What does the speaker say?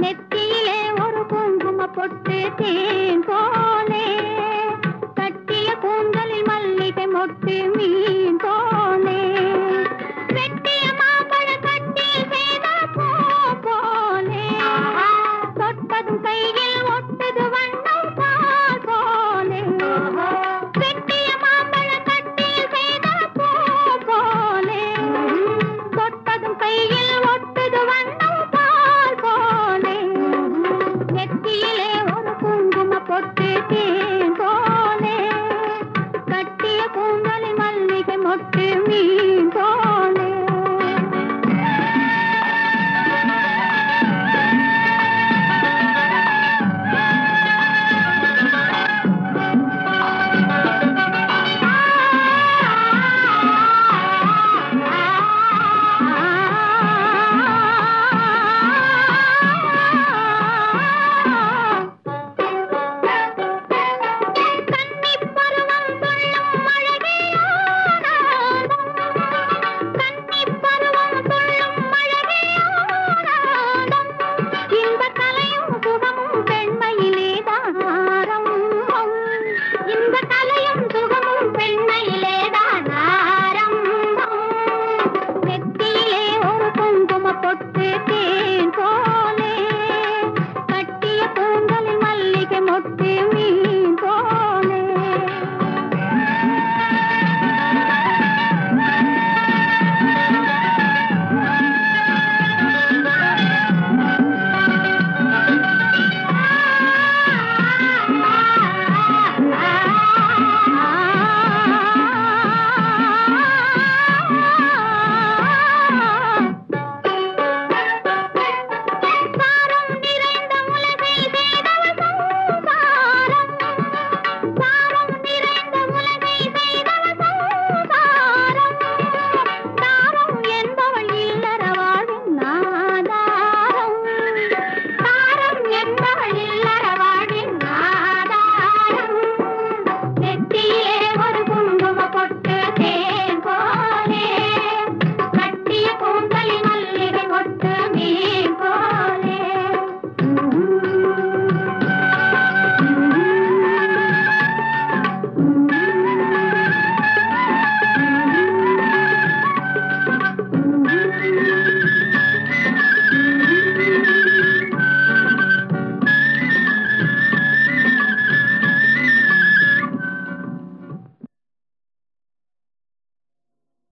நெத்தியிலே ஒரு குங்கும பொட்டு தேன் போலே. கட்டிய கூந்தலில் மல்லிகை மொட்டு